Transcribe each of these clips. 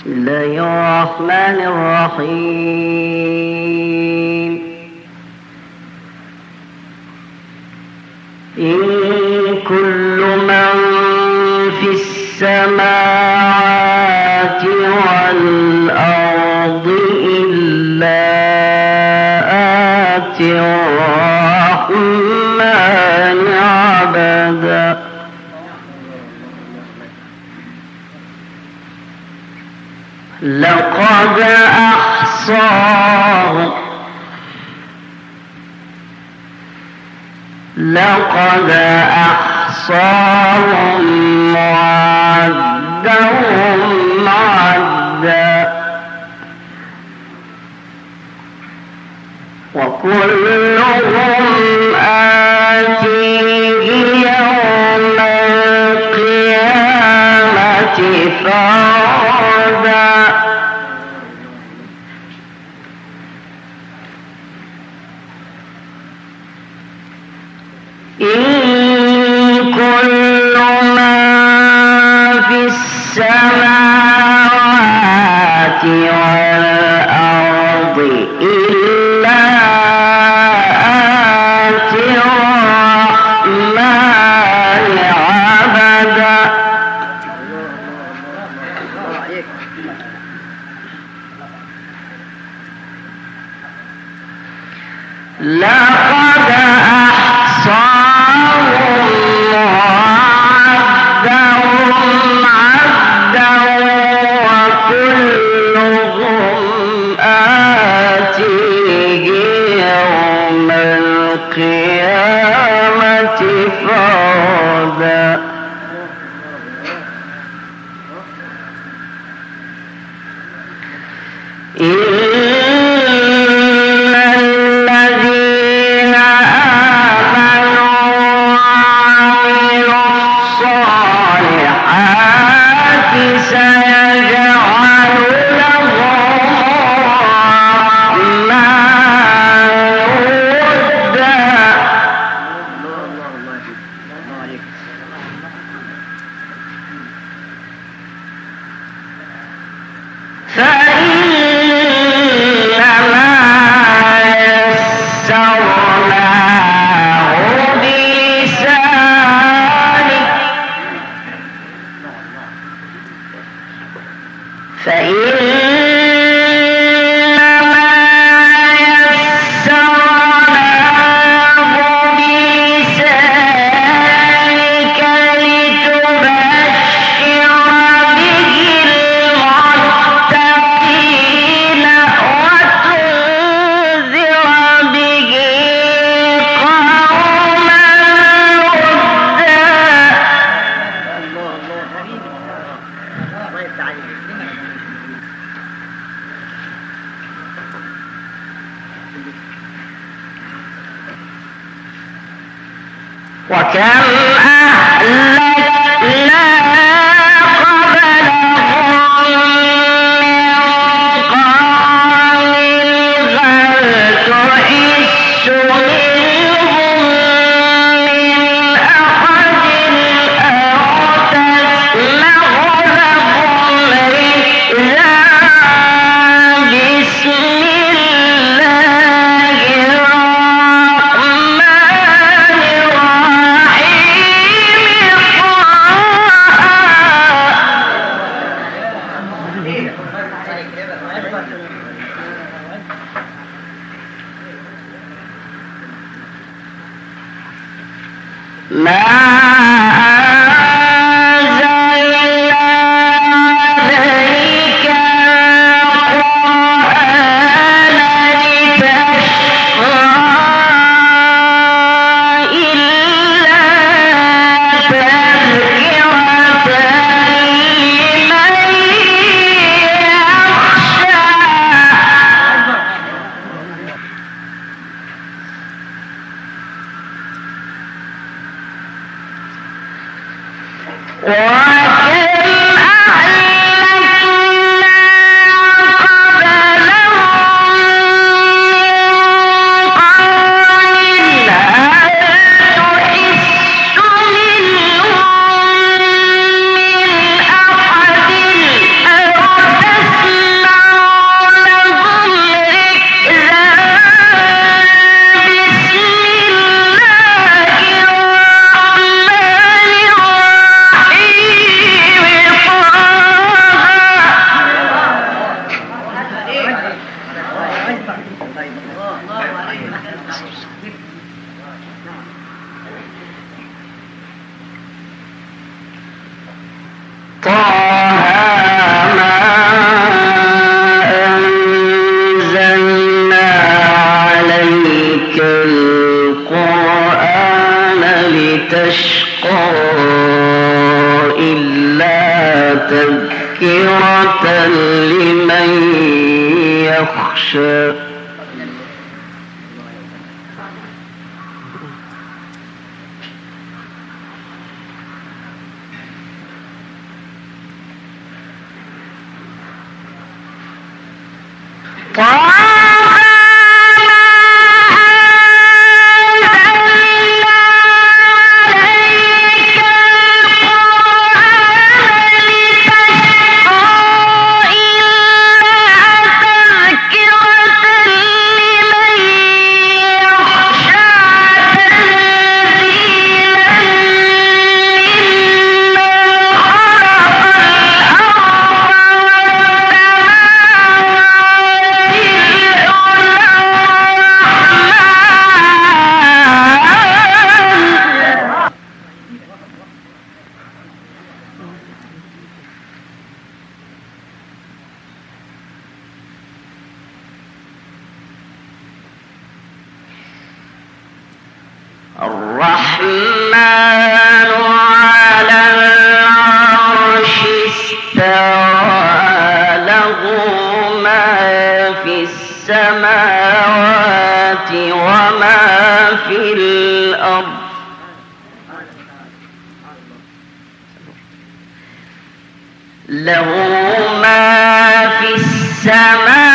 بسم الله الرحمن الرحيم. إن كل من في السماوات والأرض إلا آتي الرحمن قد أحصاه. لقد أحصاهم وعدهم عدا. وكلهم آتيه يوم القيامة فردا E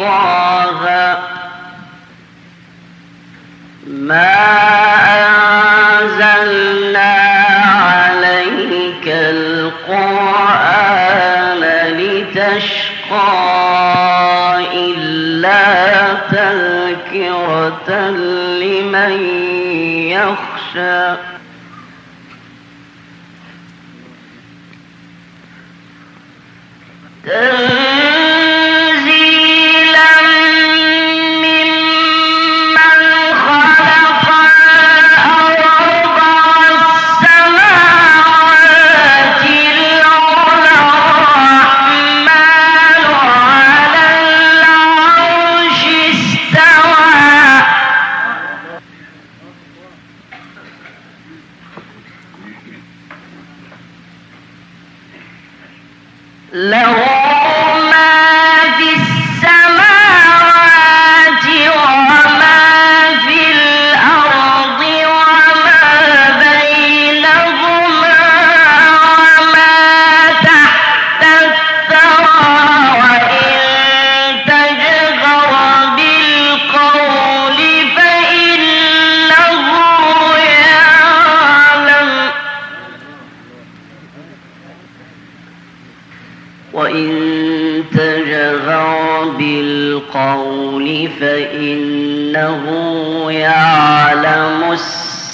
طه ما أنزلنا عليك القرآن لتشقى إلا تذكرة لمن يخشى Yeah.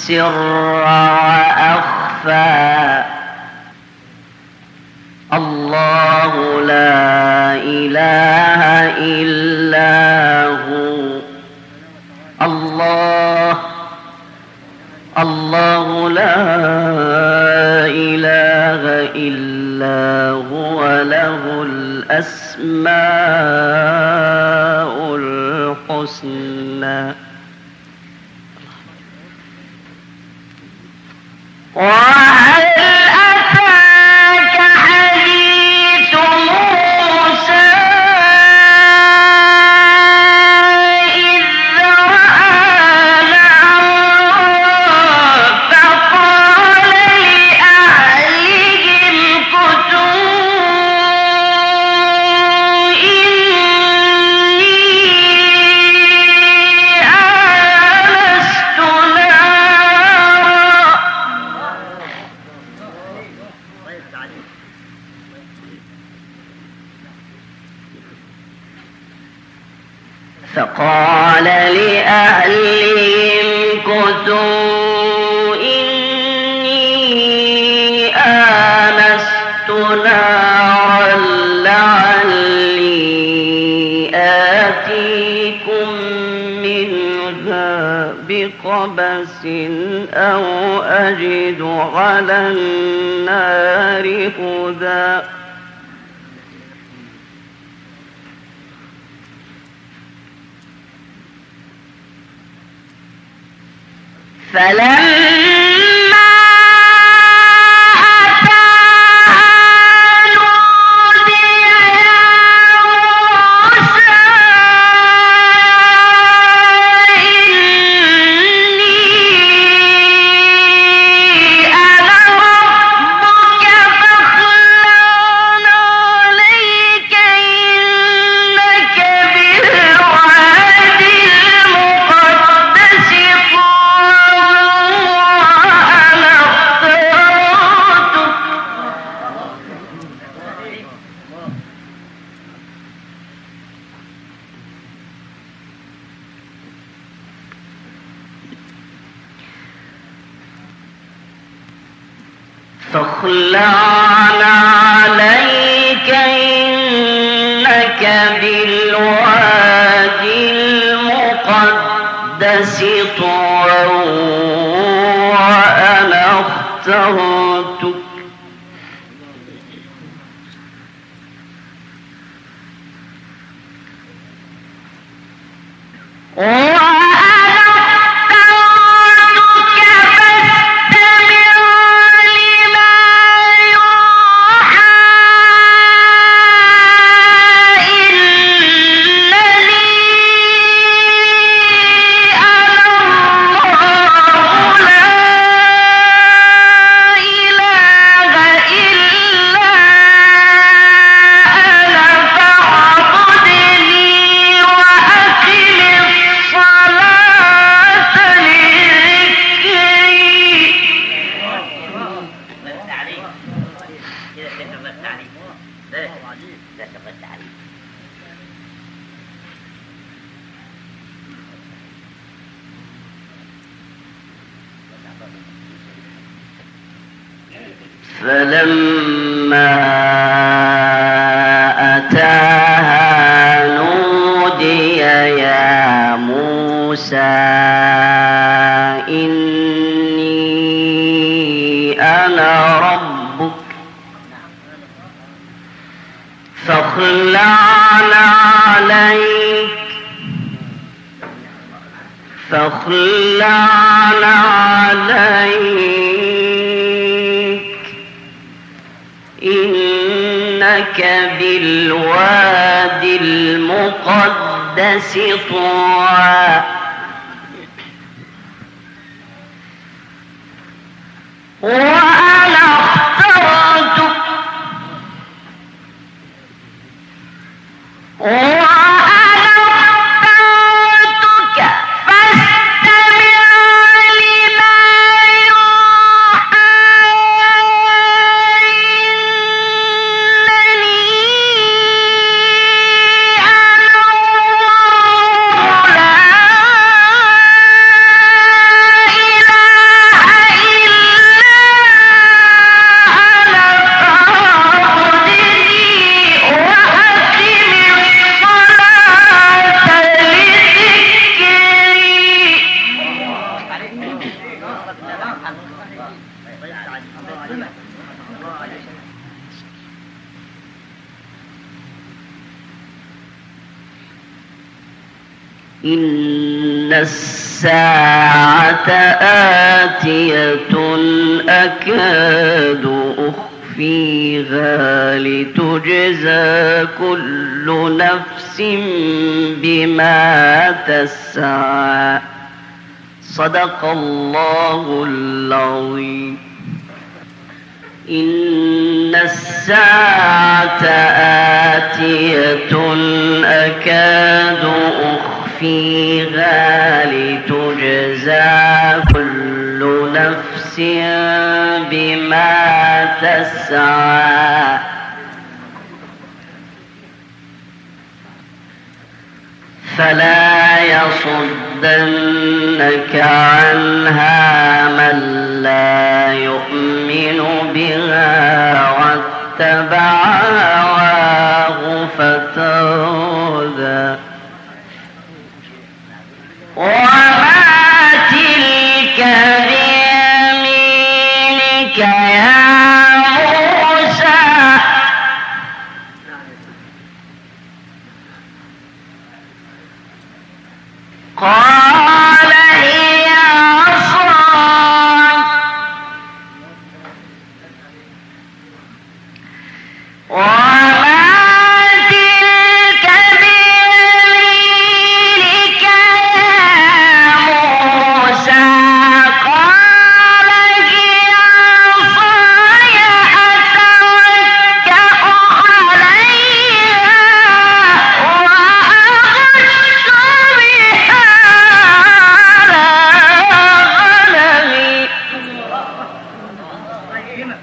سر وأخفى. الله لا إله إلا هو. الله الله لا إله إلا هو. له الأسماء الحسنى. Ah! إِنِّي آنَسْتُ لَعَلِّي آتِيكُم بِقَبَسٍ أَوْ أَجِدُ عَلَى النَّارِ هُدًى. فلما عليك. فاخلعنا عليك. إنك بالوادي المقدس طوى. وأنا 哇 إن الساعة آتية أكاد أخفيها لتجزى كل نفس بما تسعى. صدق الله العظيم. إن الساعة آتية أكاد أخفيها لتجزى كل نفس بما تسعى. فلا يصدنك عنها من واضمم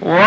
What?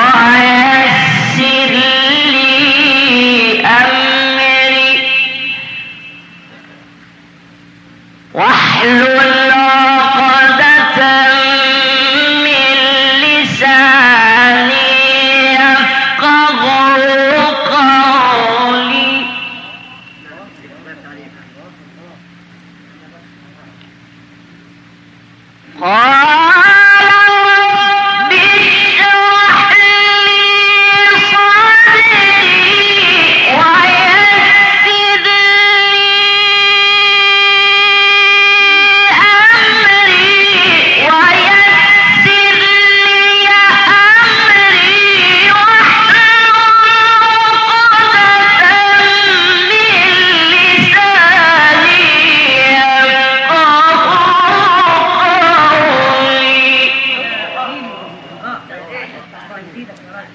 الله يفيدك يا راجل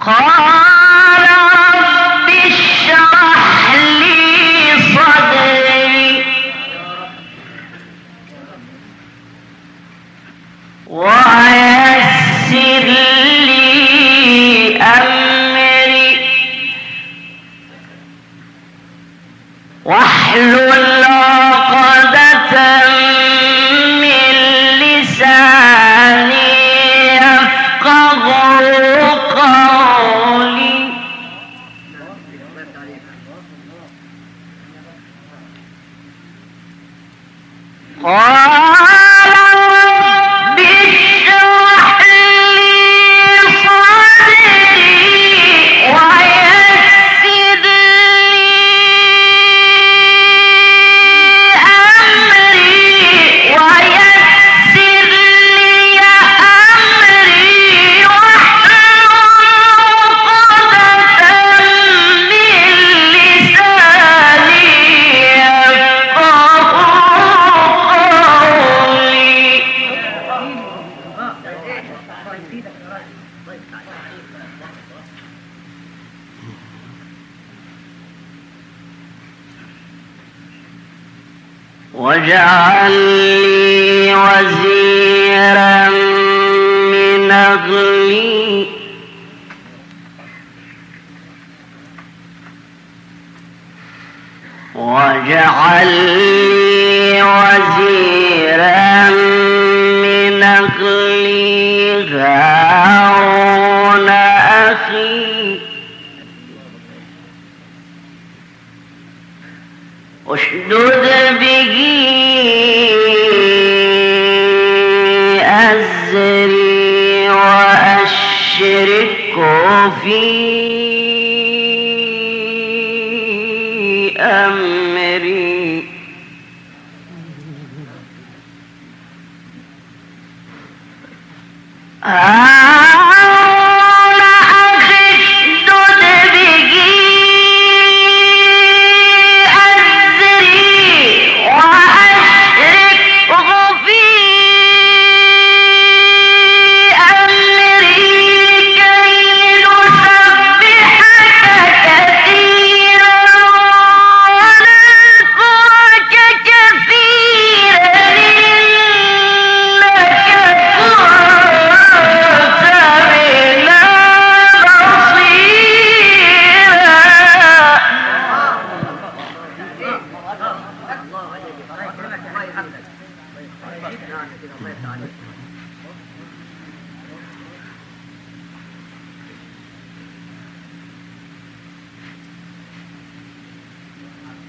قال رب اشرح لي صدري ويسر لي أمري واحلل في أمري. آه.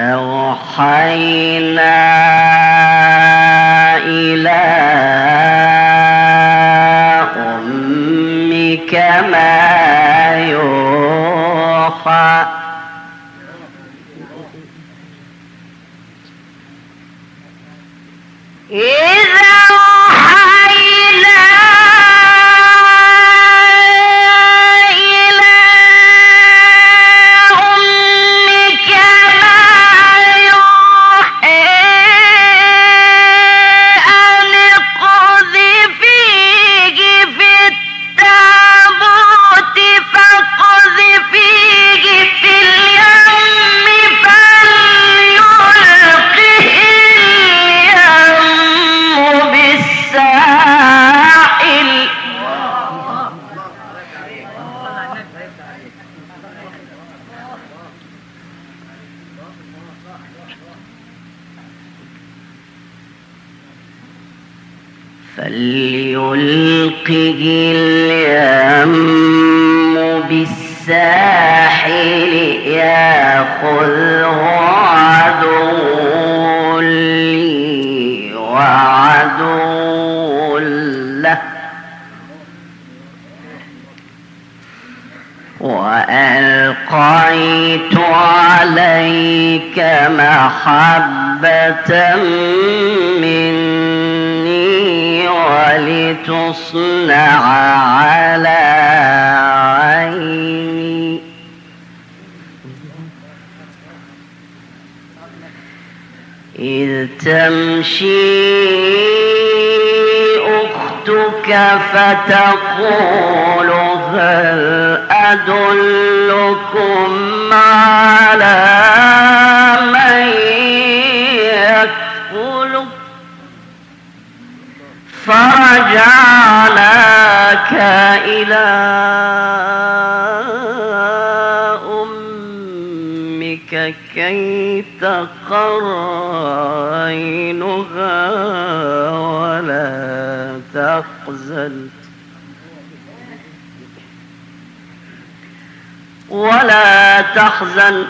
أوحينا إلى أمك ما يوحى. تصنع على عيني. إذ تمشي أختك فتقول هل أدلكم على من يكفل؟ فرجعت إلى أمك كي تقر عينها ولا تحزن ولا تحزن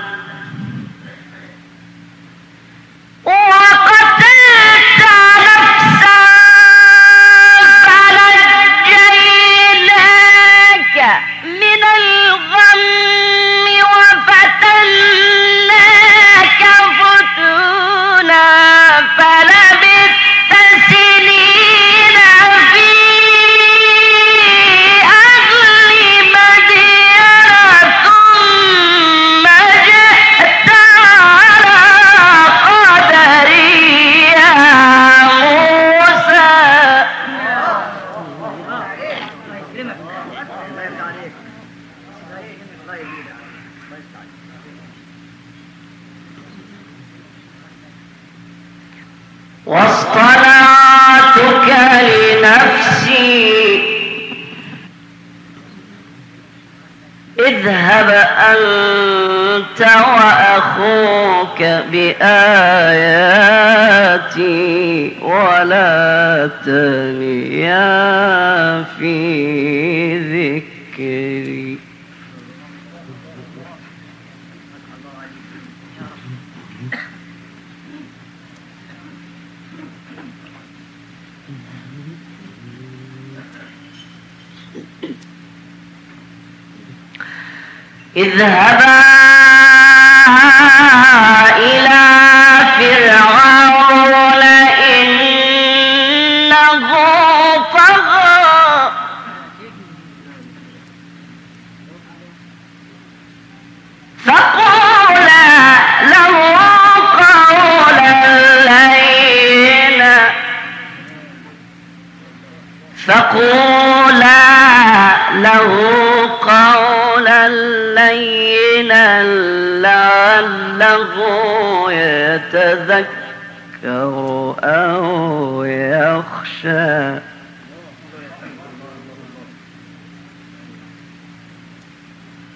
إذهبا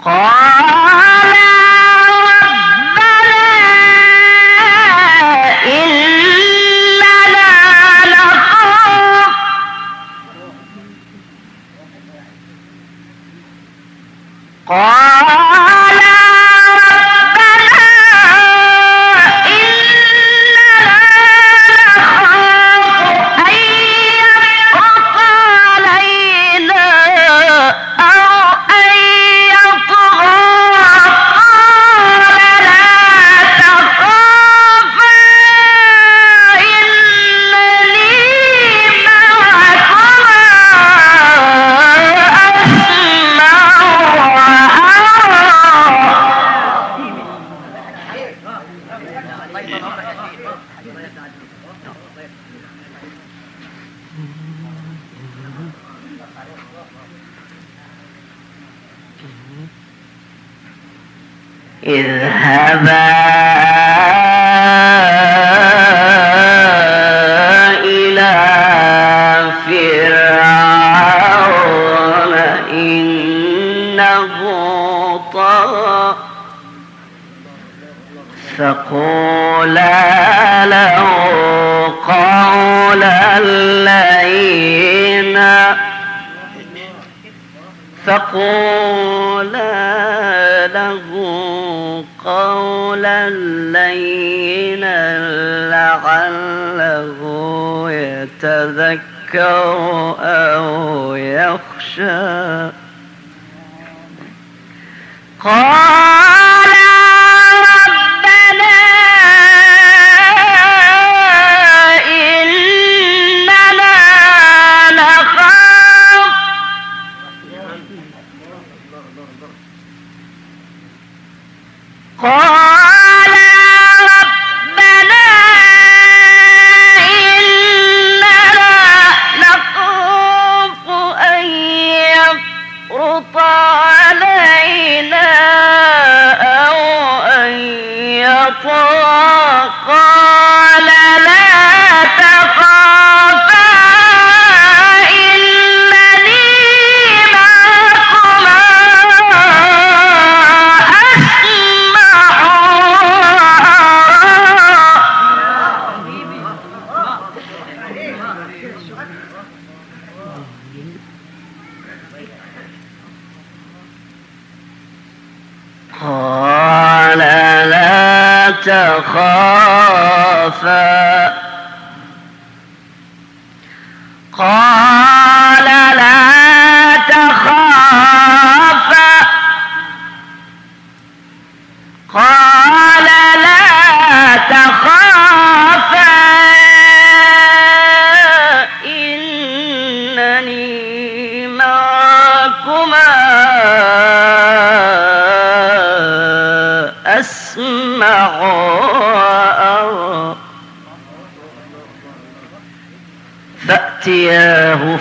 Ah! هذا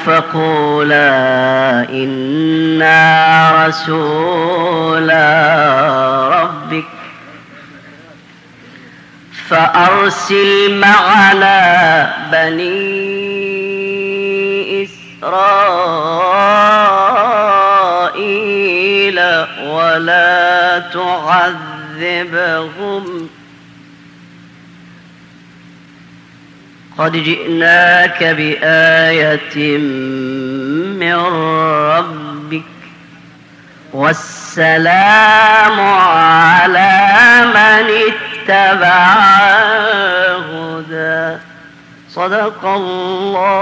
فقولا إنا رسولا ربك فأرسل معنا بني إسرائيل ولا تعذبهم قد جئناك بآية من ربك والسلام على من اتبع الهدى صدق الله.